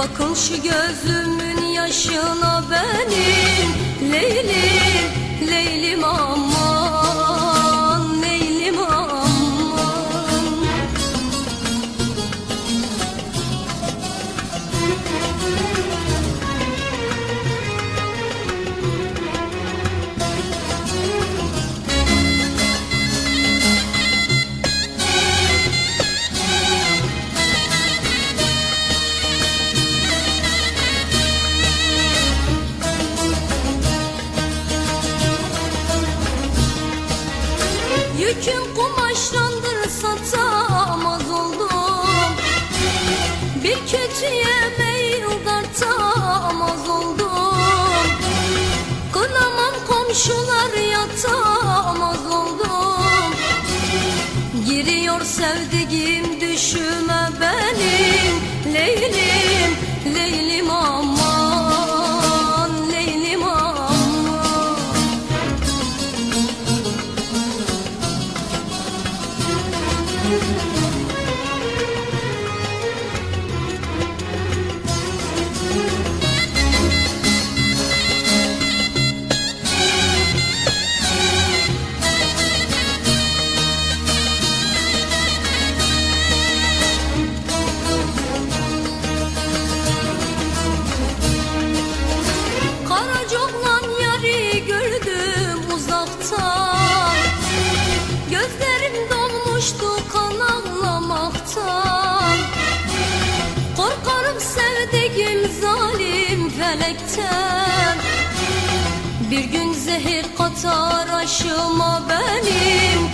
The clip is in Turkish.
Bakın şu gözümün yaşına benim. Leylim, Yükün kumaşlandır satamaz oldum. Bir kötüye meyil dartamaz oldum. Kınamam komşular yatamaz oldum. Giriyor sevdiğim düşüme benim Bir gün zehir katar aşıma benim